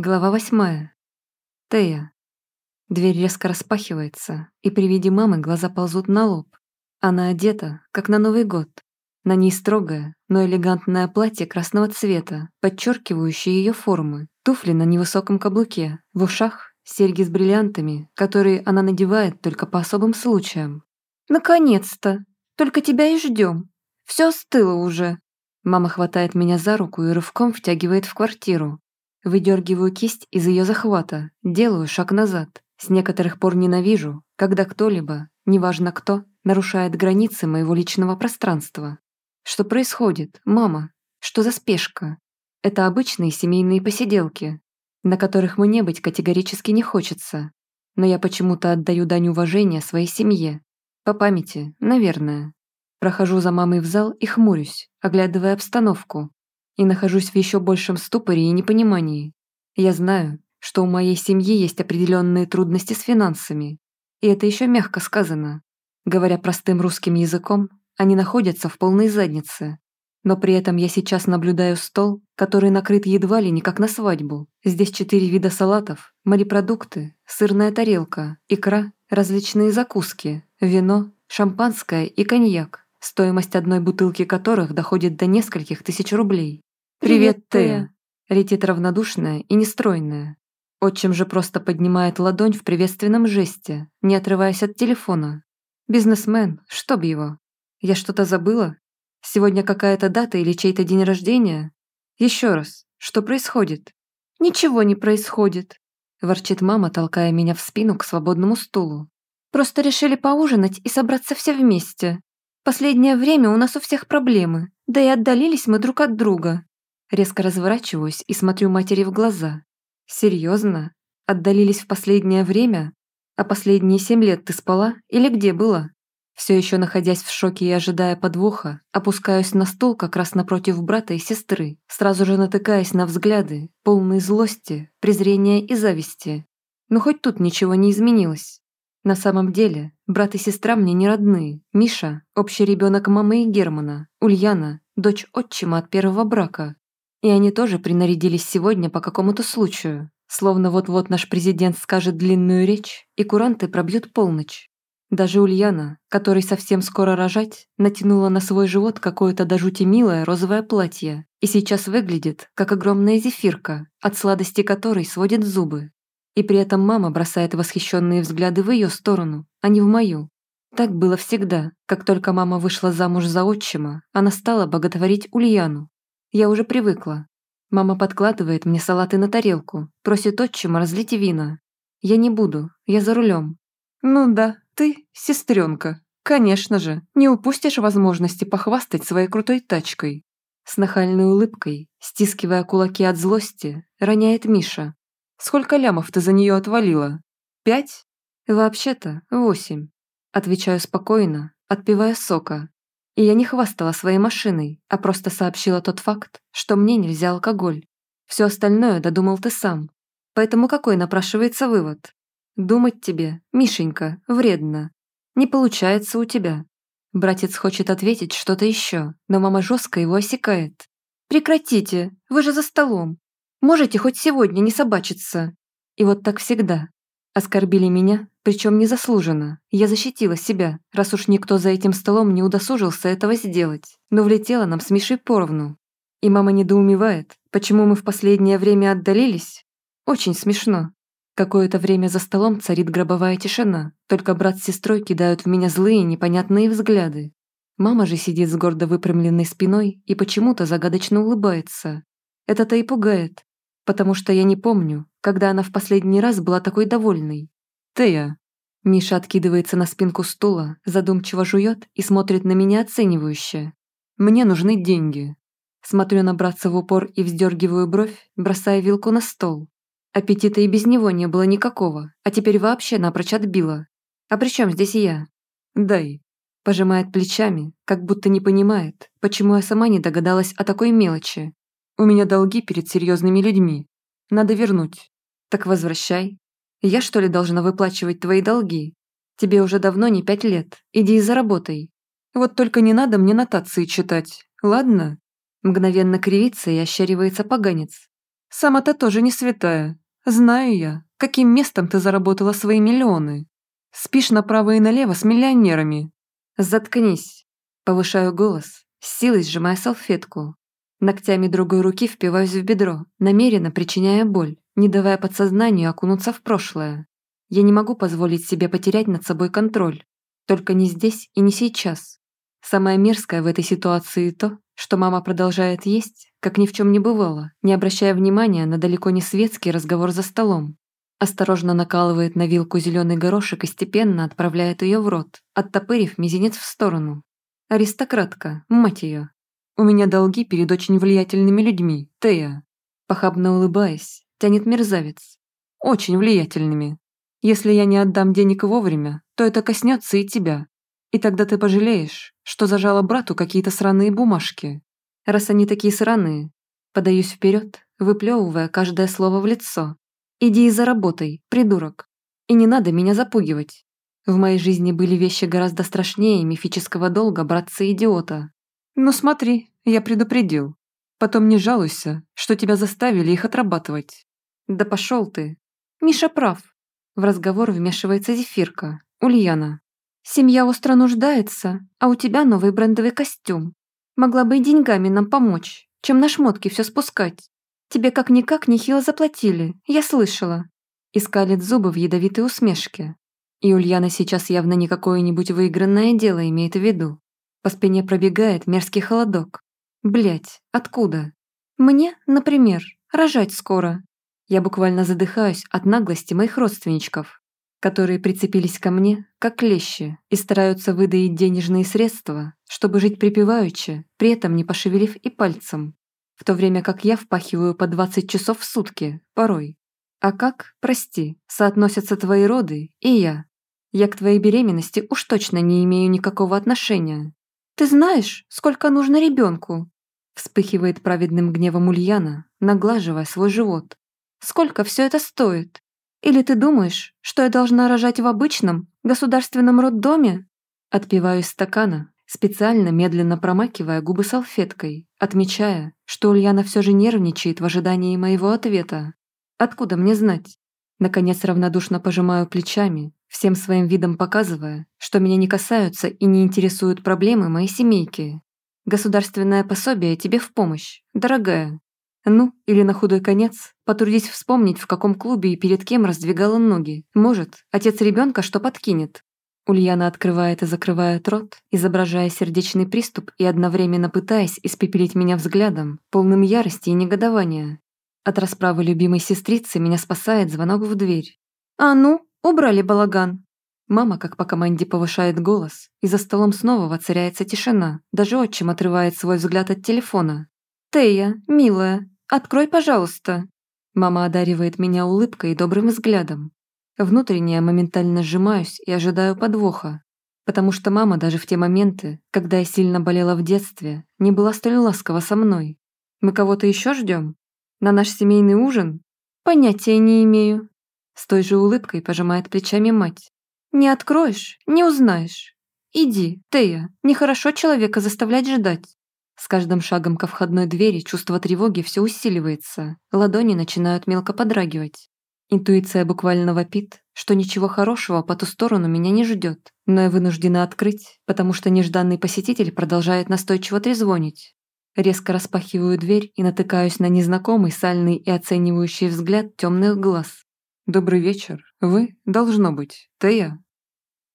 Глава восьмая. Тея. Дверь резко распахивается, и при виде мамы глаза ползут на лоб. Она одета, как на Новый год. На ней строгое, но элегантное платье красного цвета, подчеркивающее ее формы, туфли на невысоком каблуке, в ушах серьги с бриллиантами, которые она надевает только по особым случаям. «Наконец-то! Только тебя и ждем. Все остыло уже». Мама хватает меня за руку и рывком втягивает в квартиру, Выдергиваю кисть из ее захвата, делаю шаг назад. С некоторых пор ненавижу, когда кто-либо, неважно кто, нарушает границы моего личного пространства. Что происходит, мама? Что за спешка? Это обычные семейные посиделки, на которых мне быть категорически не хочется. Но я почему-то отдаю дань уважения своей семье. По памяти, наверное. Прохожу за мамой в зал и хмурюсь, оглядывая обстановку и нахожусь в еще большем ступоре и непонимании. Я знаю, что у моей семьи есть определенные трудности с финансами, и это еще мягко сказано. Говоря простым русским языком, они находятся в полной заднице. Но при этом я сейчас наблюдаю стол, который накрыт едва ли не как на свадьбу. Здесь четыре вида салатов, морепродукты, сырная тарелка, икра, различные закуски, вино, шампанское и коньяк, стоимость одной бутылки которых доходит до нескольких тысяч рублей. «Привет, Тея!» Летит равнодушная и нестройная. Отчим же просто поднимает ладонь в приветственном жесте, не отрываясь от телефона. «Бизнесмен, чтоб его! Я что-то забыла? Сегодня какая-то дата или чей-то день рождения? Еще раз, что происходит?» «Ничего не происходит», – ворчит мама, толкая меня в спину к свободному стулу. «Просто решили поужинать и собраться все вместе. Последнее время у нас у всех проблемы, да и отдалились мы друг от друга. Резко разворачиваюсь и смотрю матери в глаза. Серьезно? Отдалились в последнее время? А последние семь лет ты спала или где была? Все еще находясь в шоке и ожидая подвоха, опускаюсь на стул как раз напротив брата и сестры, сразу же натыкаясь на взгляды, полные злости, презрения и зависти. Но хоть тут ничего не изменилось. На самом деле, брат и сестра мне не родные. Миша – общий ребенок мамы и Германа, Ульяна – дочь отчима от первого брака, и они тоже принарядились сегодня по какому-то случаю, словно вот-вот наш президент скажет длинную речь, и куранты пробьют полночь. Даже Ульяна, которой совсем скоро рожать, натянула на свой живот какое-то до жути милое розовое платье и сейчас выглядит, как огромная зефирка, от сладости которой сводит зубы. И при этом мама бросает восхищенные взгляды в ее сторону, а не в мою. Так было всегда. Как только мама вышла замуж за отчима, она стала боготворить Ульяну, я уже привыкла. Мама подкладывает мне салаты на тарелку, просит отчима разлить вина. Я не буду, я за рулем. Ну да, ты, сестренка, конечно же, не упустишь возможности похвастать своей крутой тачкой. С нахальной улыбкой, стискивая кулаки от злости, роняет Миша. Сколько лямов ты за нее отвалила? Пять? Вообще-то восемь. Отвечаю спокойно, отпивая сока, и я не хвастала своей машиной, а просто сообщила тот факт, что мне нельзя алкоголь. Все остальное додумал ты сам. Поэтому какой напрашивается вывод? Думать тебе, Мишенька, вредно. Не получается у тебя. Братец хочет ответить что-то еще, но мама жестко его осекает. «Прекратите, вы же за столом. Можете хоть сегодня не собачиться». И вот так всегда. Оскорбили меня, причем незаслуженно. Я защитила себя, раз уж никто за этим столом не удосужился этого сделать. Но влетела нам с Мишей поровну. И мама недоумевает, почему мы в последнее время отдалились. Очень смешно. Какое-то время за столом царит гробовая тишина, только брат с сестрой кидают в меня злые непонятные взгляды. Мама же сидит с гордо выпрямленной спиной и почему-то загадочно улыбается. Это-то и пугает, потому что я не помню, когда она в последний раз была такой довольной. «Тея!» Миша откидывается на спинку стула, задумчиво жует и смотрит на меня оценивающе. «Мне нужны деньги». Смотрю на братца в упор и вздергиваю бровь, бросая вилку на стол. Аппетита и без него не было никакого, а теперь вообще напрочь отбила. А при чем здесь я? «Дай», пожимает плечами, как будто не понимает, почему я сама не догадалась о такой мелочи. У меня долги перед серьезными людьми. Надо вернуть. Так возвращай. Я что ли должна выплачивать твои долги? Тебе уже давно не пять лет. Иди и заработай. Вот только не надо мне нотации читать, ладно? Мгновенно кривится и ощеривается поганец. Сама-то тоже не святая. Знаю я, каким местом ты заработала свои миллионы. Спишь направо и налево с миллионерами. Заткнись. Повышаю голос, с силой сжимая салфетку. Ногтями другой руки впиваюсь в бедро, намеренно причиняя боль, не давая подсознанию окунуться в прошлое. Я не могу позволить себе потерять над собой контроль. Только не здесь и не сейчас. Самое мерзкое в этой ситуации то, что мама продолжает есть, как ни в чем не бывало, не обращая внимания на далеко не светский разговор за столом. Осторожно накалывает на вилку зеленый горошек и степенно отправляет ее в рот, оттопырив мизинец в сторону. Аристократка, мать ее. У меня долги перед очень влиятельными людьми, Тея. Похабно улыбаясь, тянет мерзавец. Очень влиятельными. Если я не отдам денег вовремя, то это коснется и тебя. И тогда ты пожалеешь, что зажала брату какие-то сраные бумажки. Раз они такие сраные, подаюсь вперед, выплевывая каждое слово в лицо. Иди и заработай, придурок. И не надо меня запугивать. В моей жизни были вещи гораздо страшнее мифического долга братца-идиота. Ну смотри, я предупредил. Потом не жалуйся, что тебя заставили их отрабатывать. Да пошел ты. Миша прав. В разговор вмешивается Зефирка, Ульяна. «Семья остро нуждается, а у тебя новый брендовый костюм. Могла бы и деньгами нам помочь, чем на шмотки все спускать. Тебе как-никак нехило заплатили, я слышала». Искалит зубы в ядовитой усмешке. И Ульяна сейчас явно не какое-нибудь выигранное дело имеет в виду. По спине пробегает мерзкий холодок. Блять, откуда? Мне, например, рожать скоро. Я буквально задыхаюсь от наглости моих родственничков, которые прицепились ко мне, как клещи, и стараются выдаить денежные средства, чтобы жить припеваючи, при этом не пошевелив и пальцем, в то время как я впахиваю по 20 часов в сутки, порой. А как, прости, соотносятся твои роды и я? Я к твоей беременности уж точно не имею никакого отношения. Ты знаешь, сколько нужно ребенку? Вспыхивает праведным гневом Ульяна, наглаживая свой живот, Сколько все это стоит? Или ты думаешь, что я должна рожать в обычном, государственном роддоме?» Отпиваю из стакана, специально медленно промакивая губы салфеткой, отмечая, что Ульяна все же нервничает в ожидании моего ответа. «Откуда мне знать?» Наконец равнодушно пожимаю плечами, всем своим видом показывая, что меня не касаются и не интересуют проблемы моей семейки. Государственное пособие тебе в помощь, дорогая. Ну, или на худой конец, потрудись вспомнить, в каком клубе и перед кем раздвигала ноги. Может, отец ребенка что подкинет. Ульяна открывает и закрывает рот, изображая сердечный приступ и одновременно пытаясь испепелить меня взглядом, полным ярости и негодования. От расправы любимой сестрицы меня спасает звонок в дверь. «А ну, убрали балаган!» Мама, как по команде, повышает голос, и за столом снова воцаряется тишина, даже отчим отрывает свой взгляд от телефона. «Тея, милая, «Открой, пожалуйста!» Мама одаривает меня улыбкой и добрым взглядом. Внутренне я моментально сжимаюсь и ожидаю подвоха, потому что мама даже в те моменты, когда я сильно болела в детстве, не была столь ласкова со мной. Мы кого-то еще ждем? На наш семейный ужин? Понятия не имею. С той же улыбкой пожимает плечами мать. Не откроешь, не узнаешь. Иди, Тея, нехорошо человека заставлять ждать. С каждым шагом ко входной двери чувство тревоги все усиливается, ладони начинают мелко подрагивать. Интуиция буквально вопит, что ничего хорошего по ту сторону меня не ждет, но я вынуждена открыть, потому что нежданный посетитель продолжает настойчиво трезвонить. Резко распахиваю дверь и натыкаюсь на незнакомый сальный и оценивающий взгляд темных глаз. «Добрый вечер. Вы, должно быть, Тея?»